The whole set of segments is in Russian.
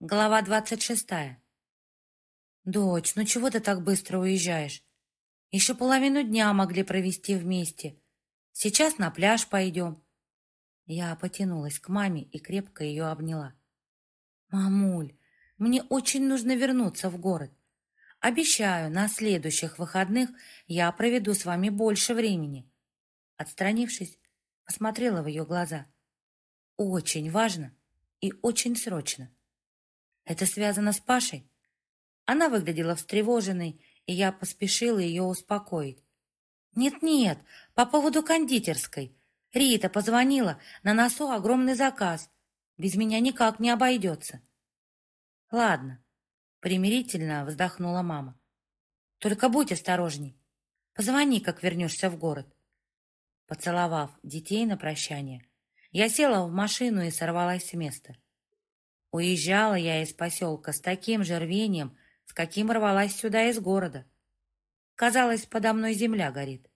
Глава двадцать шестая. «Дочь, ну чего ты так быстро уезжаешь? Еще половину дня могли провести вместе. Сейчас на пляж пойдем». Я потянулась к маме и крепко ее обняла. «Мамуль, мне очень нужно вернуться в город. Обещаю, на следующих выходных я проведу с вами больше времени». Отстранившись, посмотрела в ее глаза. «Очень важно и очень срочно. Это связано с Пашей? Она выглядела встревоженной, и я поспешила ее успокоить. «Нет-нет, по поводу кондитерской. Рита позвонила, на носу огромный заказ. Без меня никак не обойдется». «Ладно», — примирительно вздохнула мама. «Только будь осторожней. Позвони, как вернешься в город». Поцеловав детей на прощание, я села в машину и сорвалась с места. Уезжала я из поселка с таким же рвением, с каким рвалась сюда из города. Казалось, подо мной земля горит.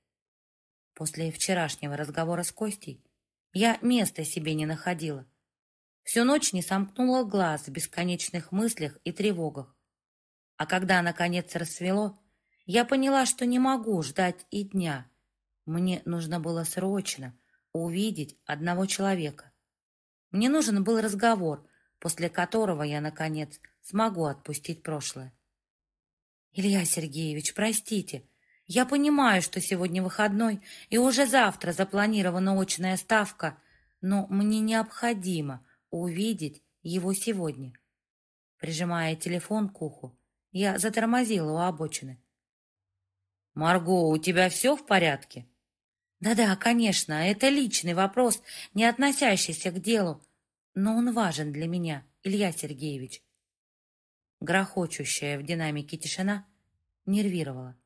После вчерашнего разговора с Костей я места себе не находила. Всю ночь не сомкнула глаз в бесконечных мыслях и тревогах. А когда, наконец, рассвело, я поняла, что не могу ждать и дня. Мне нужно было срочно увидеть одного человека. Мне нужен был разговор, после которого я, наконец, смогу отпустить прошлое. Илья Сергеевич, простите, я понимаю, что сегодня выходной и уже завтра запланирована очная ставка, но мне необходимо увидеть его сегодня. Прижимая телефон к уху, я затормозила у обочины. «Марго, у тебя все в порядке?» «Да-да, конечно, это личный вопрос, не относящийся к делу, но он важен для меня, Илья Сергеевич. Грохочущая в динамике тишина нервировала.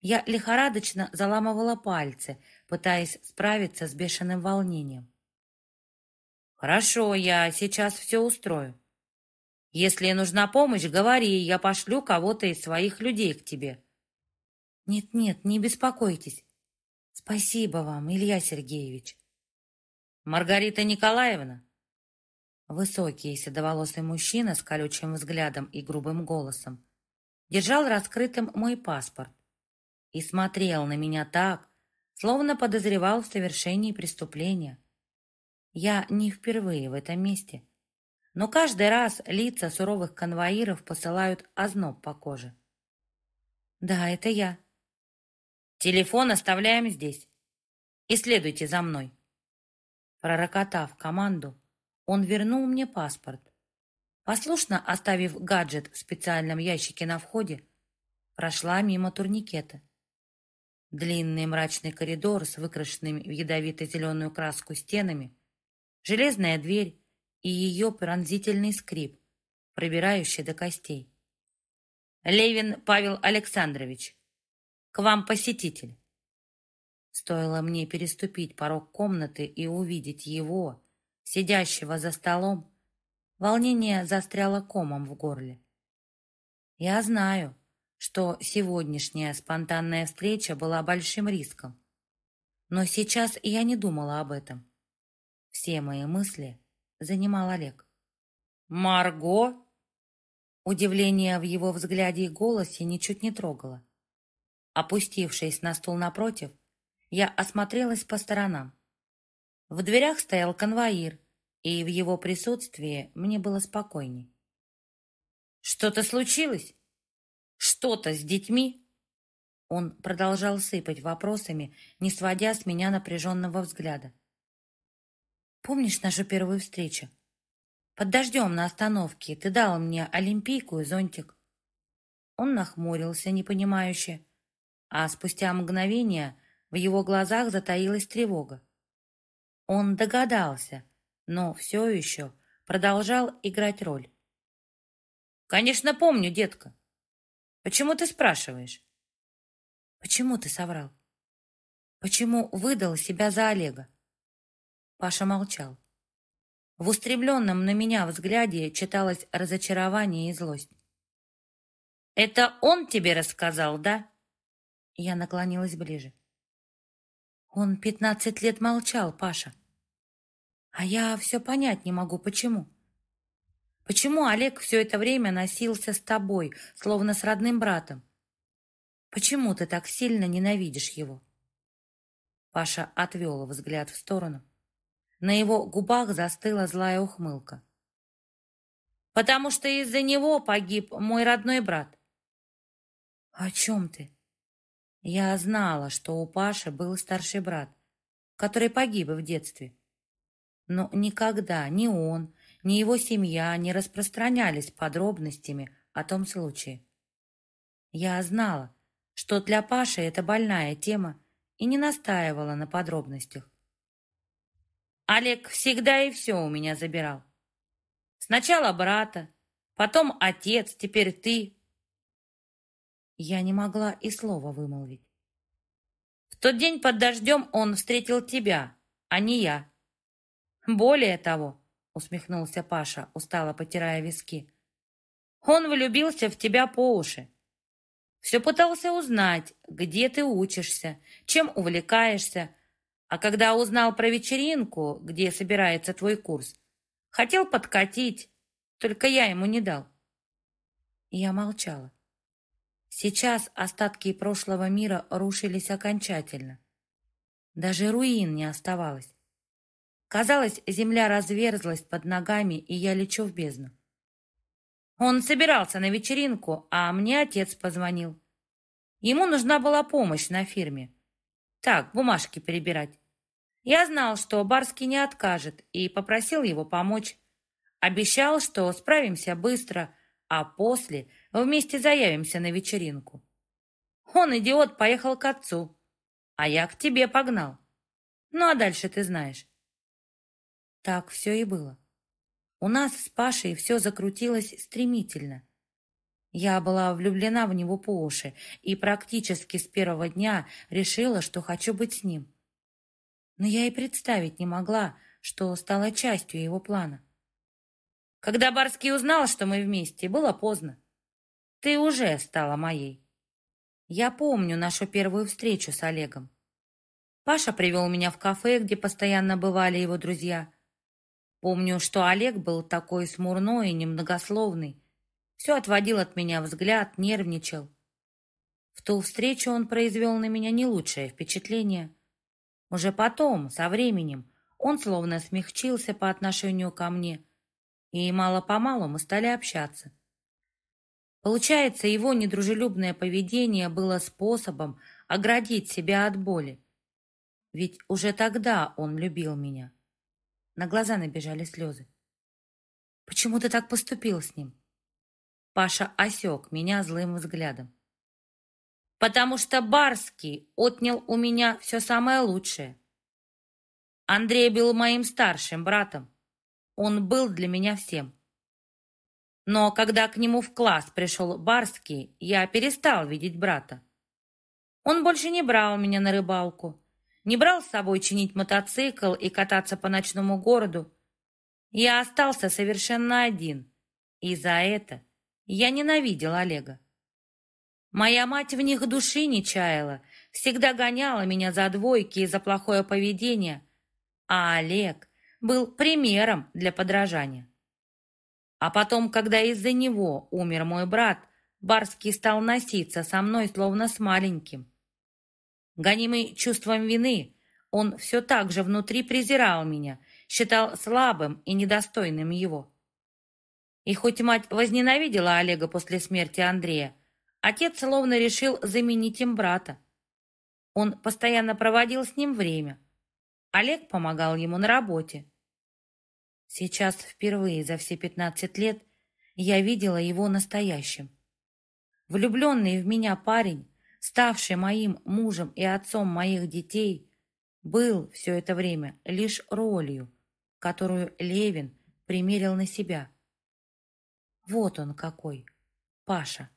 Я лихорадочно заламывала пальцы, пытаясь справиться с бешеным волнением. «Хорошо, я сейчас все устрою. Если нужна помощь, говори, я пошлю кого-то из своих людей к тебе». «Нет-нет, не беспокойтесь. Спасибо вам, Илья Сергеевич». «Маргарита Николаевна?» Высокий седоволосый мужчина с колючим взглядом и грубым голосом держал раскрытым мой паспорт и смотрел на меня так, словно подозревал в совершении преступления. Я не впервые в этом месте, но каждый раз лица суровых конвоиров посылают озноб по коже. «Да, это я». «Телефон оставляем здесь и следуйте за мной». Пророкотав команду, он вернул мне паспорт. Послушно оставив гаджет в специальном ящике на входе, прошла мимо турникета. Длинный мрачный коридор с выкрашенными в ядовито-зеленую краску стенами, железная дверь и ее пронзительный скрип, пробирающий до костей. «Левин Павел Александрович, к вам посетитель». Стоило мне переступить порог комнаты и увидеть его, сидящего за столом, волнение застряло комом в горле. Я знаю, что сегодняшняя спонтанная встреча была большим риском, но сейчас я не думала об этом. Все мои мысли занимал Олег. «Марго?» Удивление в его взгляде и голосе ничуть не трогало. Опустившись на стул напротив, я осмотрелась по сторонам. В дверях стоял конвоир, и в его присутствии мне было спокойней. «Что-то случилось? Что-то с детьми?» Он продолжал сыпать вопросами, не сводя с меня напряженного взгляда. «Помнишь нашу первую встречу? Под дождем на остановке ты дал мне олимпийку и зонтик». Он нахмурился, непонимающе, а спустя мгновение в его глазах затаилась тревога. Он догадался, но все еще продолжал играть роль. «Конечно, помню, детка. Почему ты спрашиваешь?» «Почему ты соврал? Почему выдал себя за Олега?» Паша молчал. В устремленном на меня взгляде читалось разочарование и злость. «Это он тебе рассказал, да?» Я наклонилась ближе. Он пятнадцать лет молчал, Паша. А я все понять не могу, почему. Почему Олег все это время носился с тобой, словно с родным братом? Почему ты так сильно ненавидишь его?» Паша отвел взгляд в сторону. На его губах застыла злая ухмылка. «Потому что из-за него погиб мой родной брат». «О чем ты?» Я знала, что у Паши был старший брат, который погиб в детстве. Но никогда ни он, ни его семья не распространялись подробностями о том случае. Я знала, что для Паши это больная тема, и не настаивала на подробностях. Олег всегда и все у меня забирал. Сначала брата, потом отец, теперь ты. Я не могла и слова вымолвить. В тот день под дождем он встретил тебя, а не я. Более того, усмехнулся Паша, устало потирая виски, он влюбился в тебя по уши. Все пытался узнать, где ты учишься, чем увлекаешься, а когда узнал про вечеринку, где собирается твой курс, хотел подкатить, только я ему не дал. Я молчала. Сейчас остатки прошлого мира рушились окончательно. Даже руин не оставалось. Казалось, земля разверзлась под ногами, и я лечу в бездну. Он собирался на вечеринку, а мне отец позвонил. Ему нужна была помощь на фирме. Так, бумажки перебирать. Я знал, что Барский не откажет, и попросил его помочь. Обещал, что справимся быстро, а после вместе заявимся на вечеринку. Он, идиот, поехал к отцу, а я к тебе погнал. Ну, а дальше ты знаешь. Так все и было. У нас с Пашей все закрутилось стремительно. Я была влюблена в него по уши и практически с первого дня решила, что хочу быть с ним. Но я и представить не могла, что стала частью его плана. Когда Барский узнал, что мы вместе, было поздно. Ты уже стала моей. Я помню нашу первую встречу с Олегом. Паша привел меня в кафе, где постоянно бывали его друзья. Помню, что Олег был такой смурной и немногословный. Все отводил от меня взгляд, нервничал. В ту встречу он произвел на меня не лучшее впечатление. Уже потом, со временем, он словно смягчился по отношению ко мне, и мало-помалу мы стали общаться. Получается, его недружелюбное поведение было способом оградить себя от боли. Ведь уже тогда он любил меня. На глаза набежали слезы. «Почему ты так поступил с ним?» Паша осек меня злым взглядом. «Потому что Барский отнял у меня все самое лучшее. Андрей был моим старшим братом. Он был для меня всем. Но когда к нему в класс пришел Барский, я перестал видеть брата. Он больше не брал меня на рыбалку, не брал с собой чинить мотоцикл и кататься по ночному городу. Я остался совершенно один, и за это я ненавидел Олега. Моя мать в них души не чаяла, всегда гоняла меня за двойки и за плохое поведение, а Олег был примером для подражания. А потом, когда из-за него умер мой брат, Барский стал носиться со мной, словно с маленьким. Гонимый чувством вины, он все так же внутри презирал меня, считал слабым и недостойным его. И хоть мать возненавидела Олега после смерти Андрея, отец словно решил заменить им брата. Он постоянно проводил с ним время. Олег помогал ему на работе. Сейчас впервые за все пятнадцать лет я видела его настоящим. Влюбленный в меня парень ставший моим мужем и отцом моих детей, был все это время лишь ролью, которую Левин примерил на себя. Вот он какой, Паша.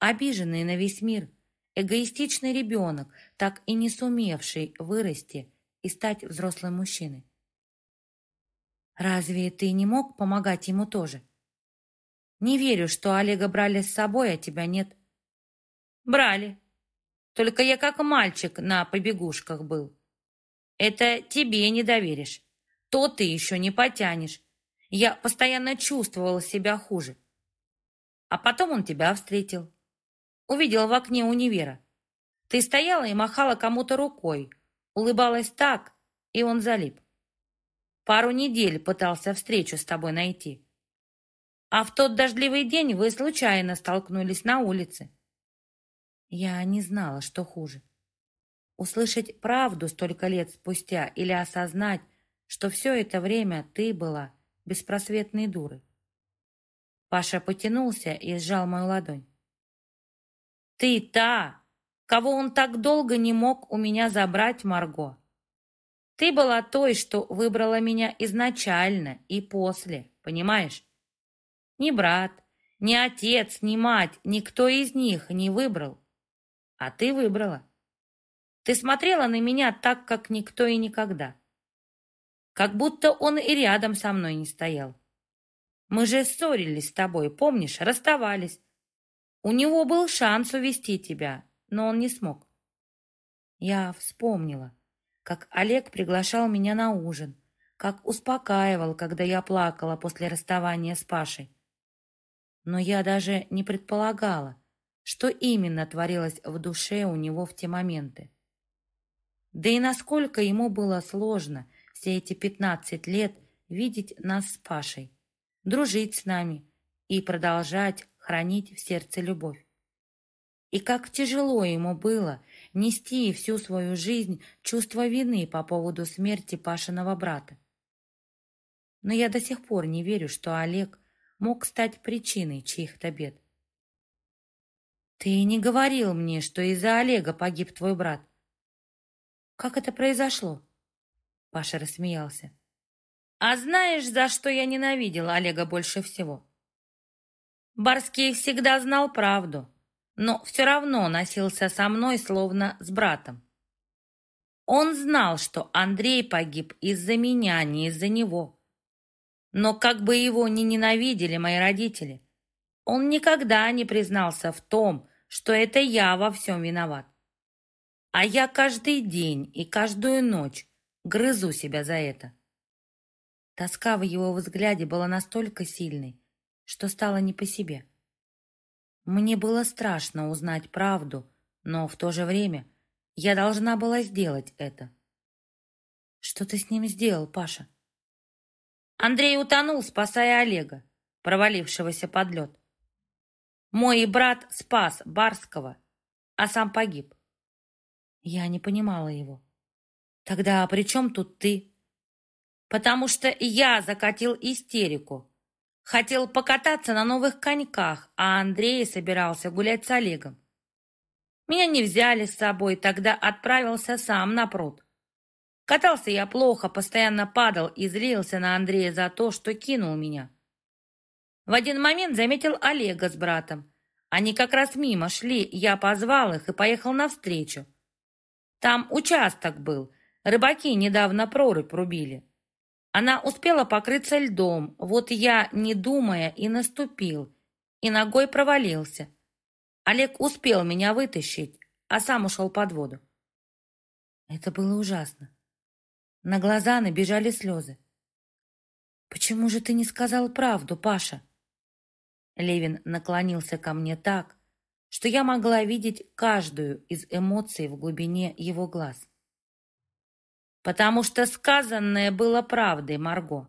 Обиженный на весь мир, эгоистичный ребенок, так и не сумевший вырасти и стать взрослым мужчиной. Разве ты не мог помогать ему тоже? Не верю, что Олега брали с собой, а тебя нет. Брали. Только я как мальчик на побегушках был. Это тебе не доверишь. То ты еще не потянешь. Я постоянно чувствовала себя хуже. А потом он тебя встретил. Увидел в окне универа. Ты стояла и махала кому-то рукой, улыбалась так, и он залип. Пару недель пытался встречу с тобой найти. А в тот дождливый день вы случайно столкнулись на улице. Я не знала, что хуже. Услышать правду столько лет спустя или осознать, что все это время ты была беспросветной дурой. Паша потянулся и сжал мою ладонь. «Ты та, кого он так долго не мог у меня забрать, Марго. Ты была той, что выбрала меня изначально и после, понимаешь? Ни брат, ни отец, ни мать, никто из них не выбрал. А ты выбрала. Ты смотрела на меня так, как никто и никогда. Как будто он и рядом со мной не стоял. Мы же ссорились с тобой, помнишь, расставались. У него был шанс увести тебя, но он не смог. Я вспомнила, как Олег приглашал меня на ужин, как успокаивал, когда я плакала после расставания с Пашей но я даже не предполагала, что именно творилось в душе у него в те моменты. Да и насколько ему было сложно все эти пятнадцать лет видеть нас с Пашей, дружить с нами и продолжать хранить в сердце любовь. И как тяжело ему было нести всю свою жизнь чувство вины по поводу смерти Пашиного брата. Но я до сих пор не верю, что Олег мог стать причиной чьих-то бед. «Ты не говорил мне, что из-за Олега погиб твой брат». «Как это произошло?» Паша рассмеялся. «А знаешь, за что я ненавидела Олега больше всего?» Барский всегда знал правду, но все равно носился со мной, словно с братом. Он знал, что Андрей погиб из-за меня, не из-за него. Но как бы его ни ненавидели мои родители, он никогда не признался в том, что это я во всем виноват. А я каждый день и каждую ночь грызу себя за это. Тоска в его взгляде была настолько сильной, что стало не по себе. Мне было страшно узнать правду, но в то же время я должна была сделать это. Что ты с ним сделал, Паша? Андрей утонул, спасая Олега, провалившегося под лед. Мой брат спас Барского, а сам погиб. Я не понимала его. Тогда при чем тут ты? Потому что я закатил истерику. Хотел покататься на новых коньках, а Андрей собирался гулять с Олегом. Меня не взяли с собой, тогда отправился сам на пруд. Катался я плохо, постоянно падал и злился на Андрея за то, что кинул меня. В один момент заметил Олега с братом. Они как раз мимо шли, я позвал их и поехал навстречу. Там участок был, рыбаки недавно прорубь рубили. Она успела покрыться льдом, вот я, не думая, и наступил, и ногой провалился. Олег успел меня вытащить, а сам ушел под воду. Это было ужасно. На глаза набежали слезы. «Почему же ты не сказал правду, Паша?» Левин наклонился ко мне так, что я могла видеть каждую из эмоций в глубине его глаз. «Потому что сказанное было правдой, Марго.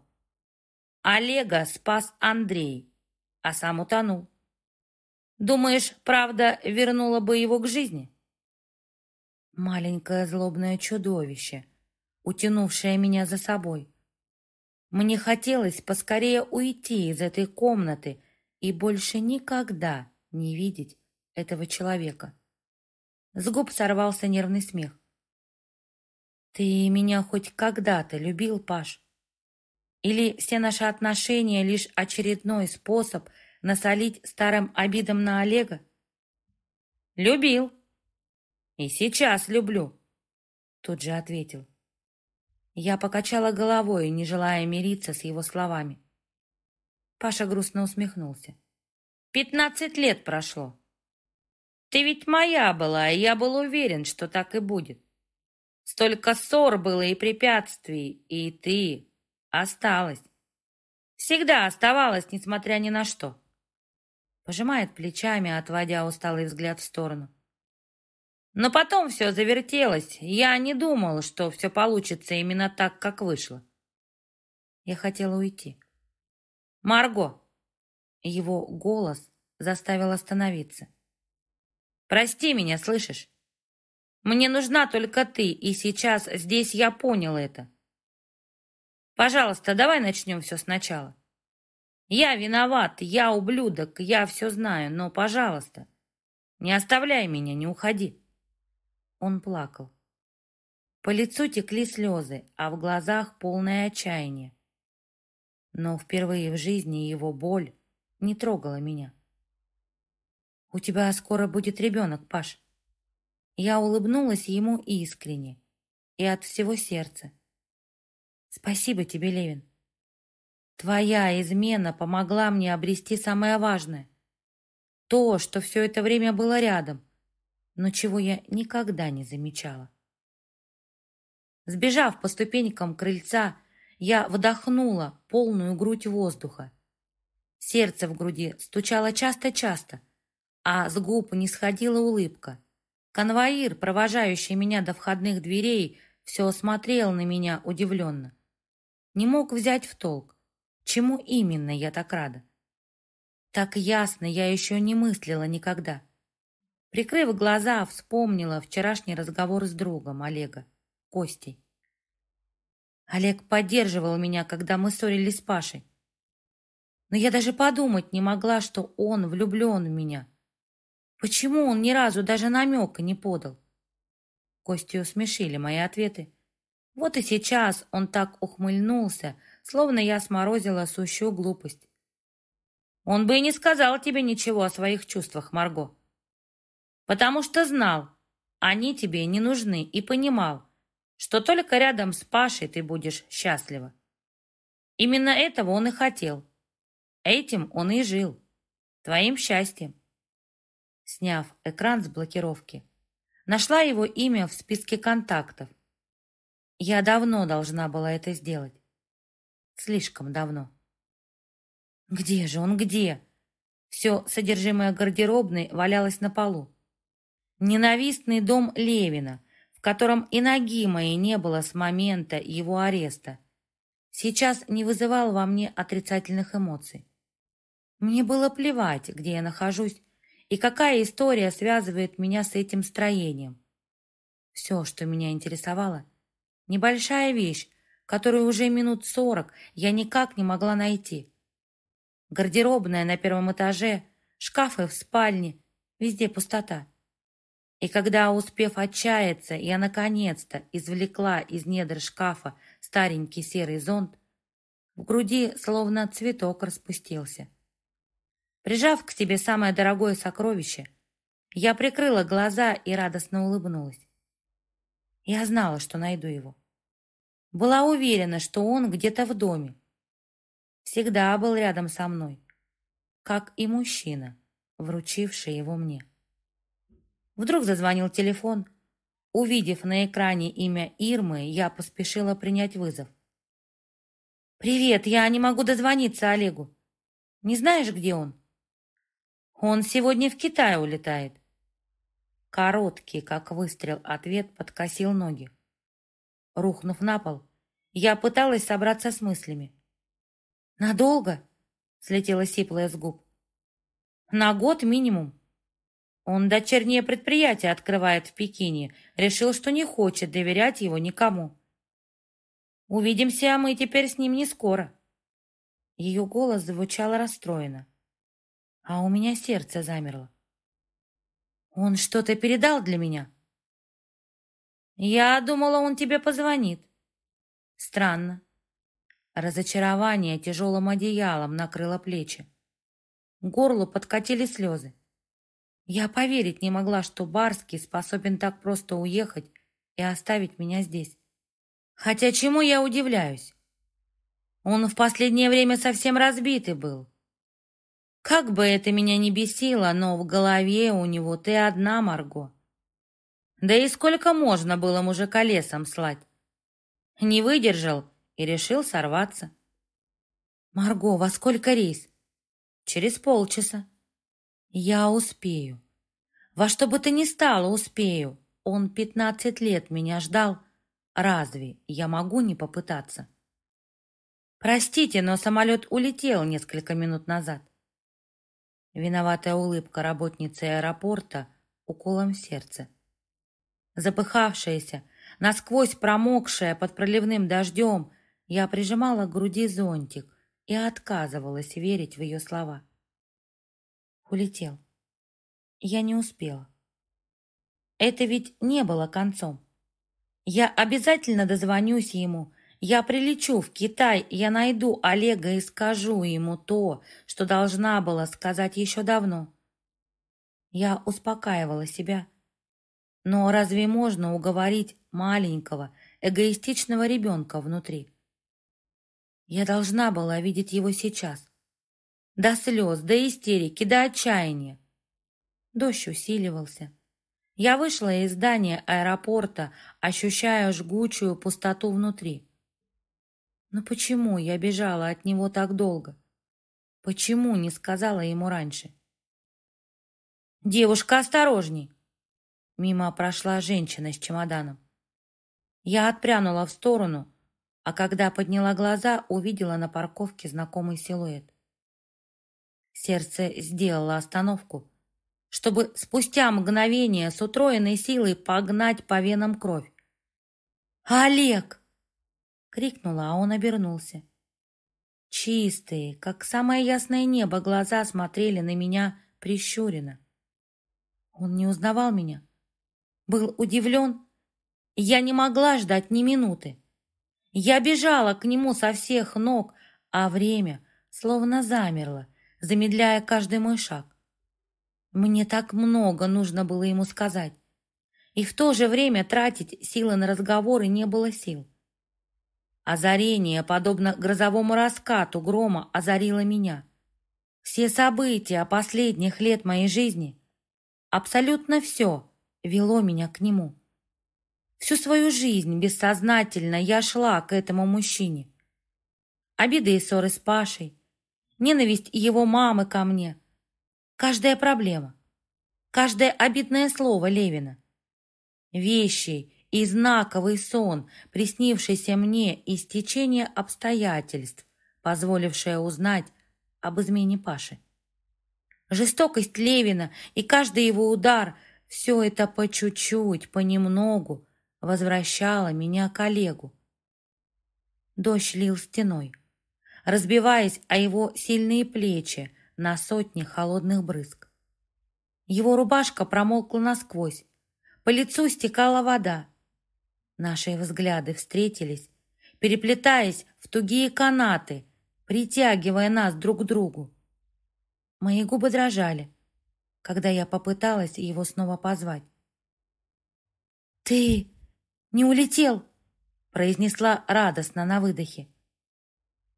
Олега спас Андрей, а сам утонул. Думаешь, правда вернула бы его к жизни?» Маленькое злобное чудовище — утянувшая меня за собой. Мне хотелось поскорее уйти из этой комнаты и больше никогда не видеть этого человека. С губ сорвался нервный смех. «Ты меня хоть когда-то любил, Паш? Или все наши отношения лишь очередной способ насолить старым обидам на Олега?» «Любил. И сейчас люблю», — тут же ответил. Я покачала головой, не желая мириться с его словами. Паша грустно усмехнулся. «Пятнадцать лет прошло. Ты ведь моя была, и я был уверен, что так и будет. Столько ссор было и препятствий, и ты осталась. Всегда оставалась, несмотря ни на что. Пожимает плечами, отводя усталый взгляд в сторону. Но потом все завертелось. Я не думал, что все получится именно так, как вышло. Я хотела уйти. «Марго!» Его голос заставил остановиться. «Прости меня, слышишь? Мне нужна только ты, и сейчас здесь я понял это. Пожалуйста, давай начнем все сначала. Я виноват, я ублюдок, я все знаю, но, пожалуйста, не оставляй меня, не уходи. Он плакал. По лицу текли слезы, а в глазах полное отчаяние. Но впервые в жизни его боль не трогала меня. «У тебя скоро будет ребенок, Паш». Я улыбнулась ему искренне и от всего сердца. Спасибо тебе, Левин. Твоя измена помогла мне обрести самое важное. То, что все это время было рядом, но чего я никогда не замечала. Сбежав по ступенькам крыльца, я вдохнула полную грудь воздуха. Сердце в груди стучало часто-часто, а с губ не сходила улыбка. Конвоир, провожающий меня до входных дверей, все смотрел на меня удивленно не мог взять в толк, чему именно я так рада. Так ясно я еще не мыслила никогда. Прикрыв глаза, вспомнила вчерашний разговор с другом Олега, Костей. Олег поддерживал меня, когда мы ссорились с Пашей. Но я даже подумать не могла, что он влюблен в меня. Почему он ни разу даже намека не подал? Костю смешили мои ответы. Вот и сейчас он так ухмыльнулся, словно я сморозила сущую глупость. Он бы и не сказал тебе ничего о своих чувствах, Марго. Потому что знал, они тебе не нужны, и понимал, что только рядом с Пашей ты будешь счастлива. Именно этого он и хотел. Этим он и жил. Твоим счастьем. Сняв экран с блокировки, нашла его имя в списке контактов я давно должна была это сделать. Слишком давно. Где же он, где? Все содержимое гардеробной валялось на полу. Ненавистный дом Левина, котором и ноги моей не было с момента его ареста, сейчас не вызывал во мне отрицательных эмоций. Мне было плевать, где я нахожусь и какая история связывает меня с этим строением. Все, что меня интересовало, Небольшая вещь, которую уже минут сорок я никак не могла найти. Гардеробная на первом этаже, шкафы в спальне, везде пустота. И когда, успев отчаяться, я наконец-то извлекла из недр шкафа старенький серый зонт, в груди словно цветок распустился. Прижав к себе самое дорогое сокровище, я прикрыла глаза и радостно улыбнулась. Я знала, что найду его. Была уверена, что он где-то в доме. Всегда был рядом со мной, как и мужчина, вручивший его мне. Вдруг зазвонил телефон. Увидев на экране имя Ирмы, я поспешила принять вызов. «Привет, я не могу дозвониться Олегу. Не знаешь, где он?» «Он сегодня в Китай улетает». Короткий, как выстрел, ответ подкосил ноги. Рухнув на пол, я пыталась собраться с мыслями. «Надолго?» — слетела сиплая с губ. «На год минимум. Он дочернее предприятие открывает в Пекине. Решил, что не хочет доверять его никому. Увидимся мы теперь с ним не скоро». Ее голос звучал расстроенно, а у меня сердце замерло. «Он что-то передал для меня?» Я думала, он тебе позвонит. Странно. Разочарование тяжелым одеялом накрыло плечи. К горлу подкатили слезы. Я поверить не могла, что Барский способен так просто уехать и оставить меня здесь. Хотя чему я удивляюсь? Он в последнее время совсем разбитый был. Как бы это меня ни бесило, но в голове у него ты одна, Марго. Да и сколько можно было мужика лесом слать? Не выдержал и решил сорваться. «Марго, во сколько рейс?» «Через полчаса». «Я успею. Во что бы то ни стало, успею. Он пятнадцать лет меня ждал. Разве я могу не попытаться?» «Простите, но самолет улетел несколько минут назад». Виноватая улыбка работницы аэропорта уколом в сердце. Запыхавшаяся, насквозь промокшая под проливным дождем, я прижимала к груди зонтик и отказывалась верить в ее слова. Улетел. Я не успела. Это ведь не было концом. Я обязательно дозвонюсь ему. Я прилечу в Китай, я найду Олега и скажу ему то, что должна была сказать еще давно. Я успокаивала себя. Но разве можно уговорить маленького, эгоистичного ребенка внутри? Я должна была видеть его сейчас. До слез, до истерики, до отчаяния. Дождь усиливался. Я вышла из здания аэропорта, ощущая жгучую пустоту внутри. Но почему я бежала от него так долго? Почему не сказала ему раньше? «Девушка, осторожней!» Мимо прошла женщина с чемоданом. Я отпрянула в сторону, а когда подняла глаза, увидела на парковке знакомый силуэт. Сердце сделало остановку, чтобы спустя мгновение с утроенной силой погнать по венам кровь. «Олег!» — крикнула, а он обернулся. Чистые, как самое ясное небо, глаза смотрели на меня прищуренно. Он не узнавал меня, был удивлен. Я не могла ждать ни минуты. Я бежала к нему со всех ног, а время словно замерло, замедляя каждый мой шаг. Мне так много нужно было ему сказать. И в то же время тратить силы на разговоры не было сил. Озарение, подобно грозовому раскату грома, озарило меня. Все события последних лет моей жизни, абсолютно все, вело меня к нему. Всю свою жизнь бессознательно я шла к этому мужчине. Обиды и ссоры с Пашей, ненависть его мамы ко мне, Каждая проблема, каждое обидное слово Левина. Вещи и знаковый сон, приснившийся мне из течения обстоятельств, позволившее узнать об измене Паши. Жестокость Левина и каждый его удар — все это по чуть-чуть, понемногу возвращало меня к Олегу. Дождь лил стеной, разбиваясь о его сильные плечи, на сотни холодных брызг. Его рубашка промокла насквозь, по лицу стекала вода. Наши взгляды встретились, переплетаясь в тугие канаты, притягивая нас друг к другу. Мои губы дрожали, когда я попыталась его снова позвать. «Ты не улетел!» произнесла радостно на выдохе.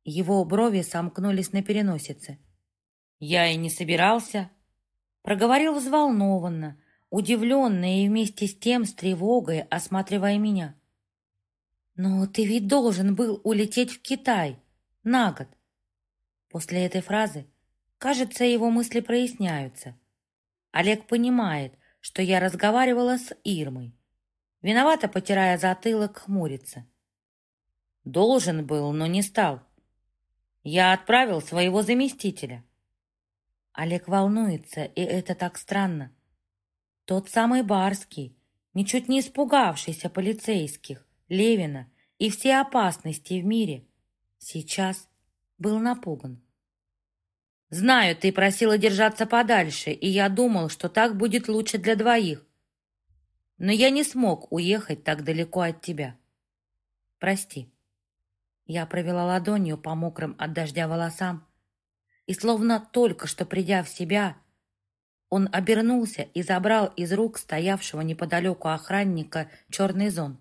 Его брови сомкнулись на переносице. «Я и не собирался», — проговорил взволнованно, удивленно и вместе с тем с тревогой, осматривая меня. «Но ты ведь должен был улететь в Китай на год». После этой фразы, кажется, его мысли проясняются. Олег понимает, что я разговаривала с Ирмой. Виновато, потирая затылок, хмурится. Должен был, но не стал. Я отправил своего заместителя. Олег волнуется, и это так странно. Тот самый Барский, ничуть не испугавшийся полицейских, Левина и все опасности в мире, сейчас был напуган. «Знаю, ты просила держаться подальше, и я думал, что так будет лучше для двоих. Но я не смог уехать так далеко от тебя. Прости». Я провела ладонью по мокрым от дождя волосам, и словно только что придя в себя, он обернулся и забрал из рук стоявшего неподалеку охранника черный зонт.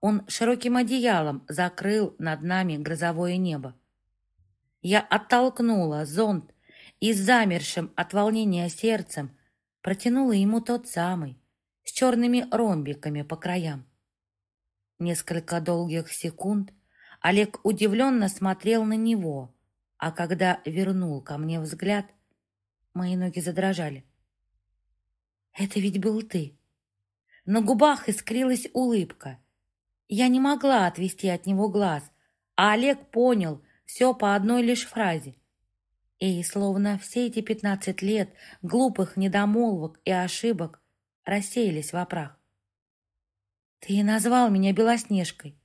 Он широким одеялом закрыл над нами грозовое небо. Я оттолкнула зонт и с замершим от волнения сердцем протянула ему тот самый, с черными ромбиками по краям. Несколько долгих секунд Олег удивленно смотрел на него — а когда вернул ко мне взгляд, мои ноги задрожали. «Это ведь был ты!» На губах искрилась улыбка. Я не могла отвести от него глаз, а Олег понял все по одной лишь фразе. И словно все эти пятнадцать лет глупых недомолвок и ошибок рассеялись в прах. Ты назвал меня Белоснежкой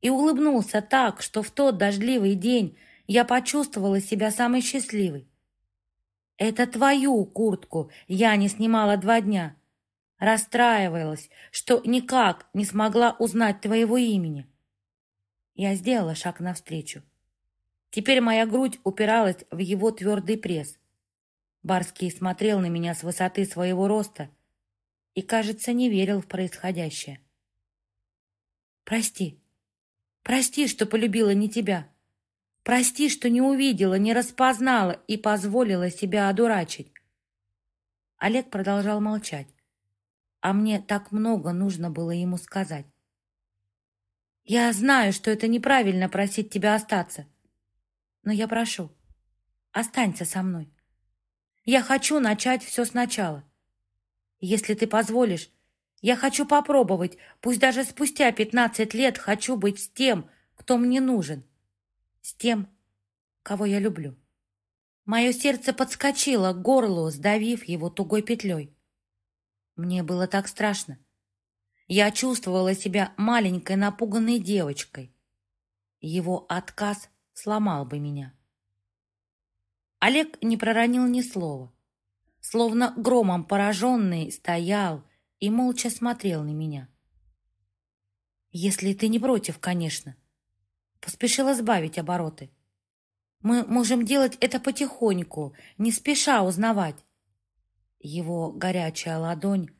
и улыбнулся так, что в тот дождливый день я почувствовала себя самой счастливой. Это твою куртку я не снимала два дня. Расстраивалась, что никак не смогла узнать твоего имени. Я сделала шаг навстречу. Теперь моя грудь упиралась в его твердый пресс. Барский смотрел на меня с высоты своего роста и, кажется, не верил в происходящее. «Прости. Прости, что полюбила не тебя. Прости, что не увидела, не распознала и позволила себя одурачить». Олег продолжал молчать, а мне так много нужно было ему сказать. «Я знаю, что это неправильно просить тебя остаться но я прошу, останься со мной. Я хочу начать все сначала. Если ты позволишь, я хочу попробовать, пусть даже спустя пятнадцать лет хочу быть с тем, кто мне нужен, с тем, кого я люблю. Мое сердце подскочило к горлу, сдавив его тугой петлей. Мне было так страшно. Я чувствовала себя маленькой напуганной девочкой. Его отказ сломал бы меня. Олег не проронил ни слова. Словно громом пораженный стоял и молча смотрел на меня. «Если ты не против, конечно». Поспешила сбавить обороты. «Мы можем делать это потихоньку, не спеша узнавать». Его горячая ладонь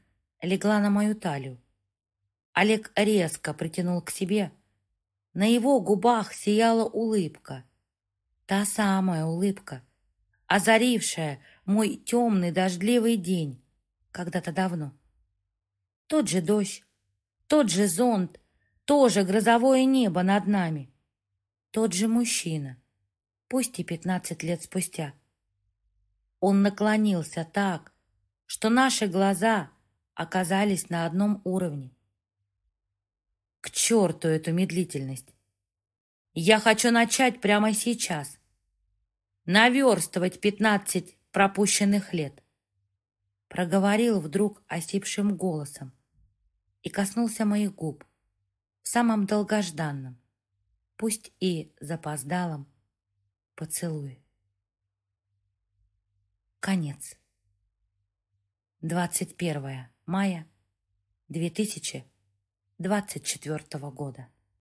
легла на мою талию. Олег резко притянул к себе, на его губах сияла улыбка. Та самая улыбка, озарившая мой темный дождливый день когда-то давно. Тот же дождь, тот же зонт, то же грозовое небо над нами. Тот же мужчина, пусть и пятнадцать лет спустя. Он наклонился так, что наши глаза оказались на одном уровне. К черту эту медлительность! Я хочу начать прямо сейчас. Наверстывать пятнадцать пропущенных лет. Проговорил вдруг осипшим голосом и коснулся моих губ в самом долгожданном, пусть и запоздалом, поцелуе. Конец. 21 мая 2000 24 года.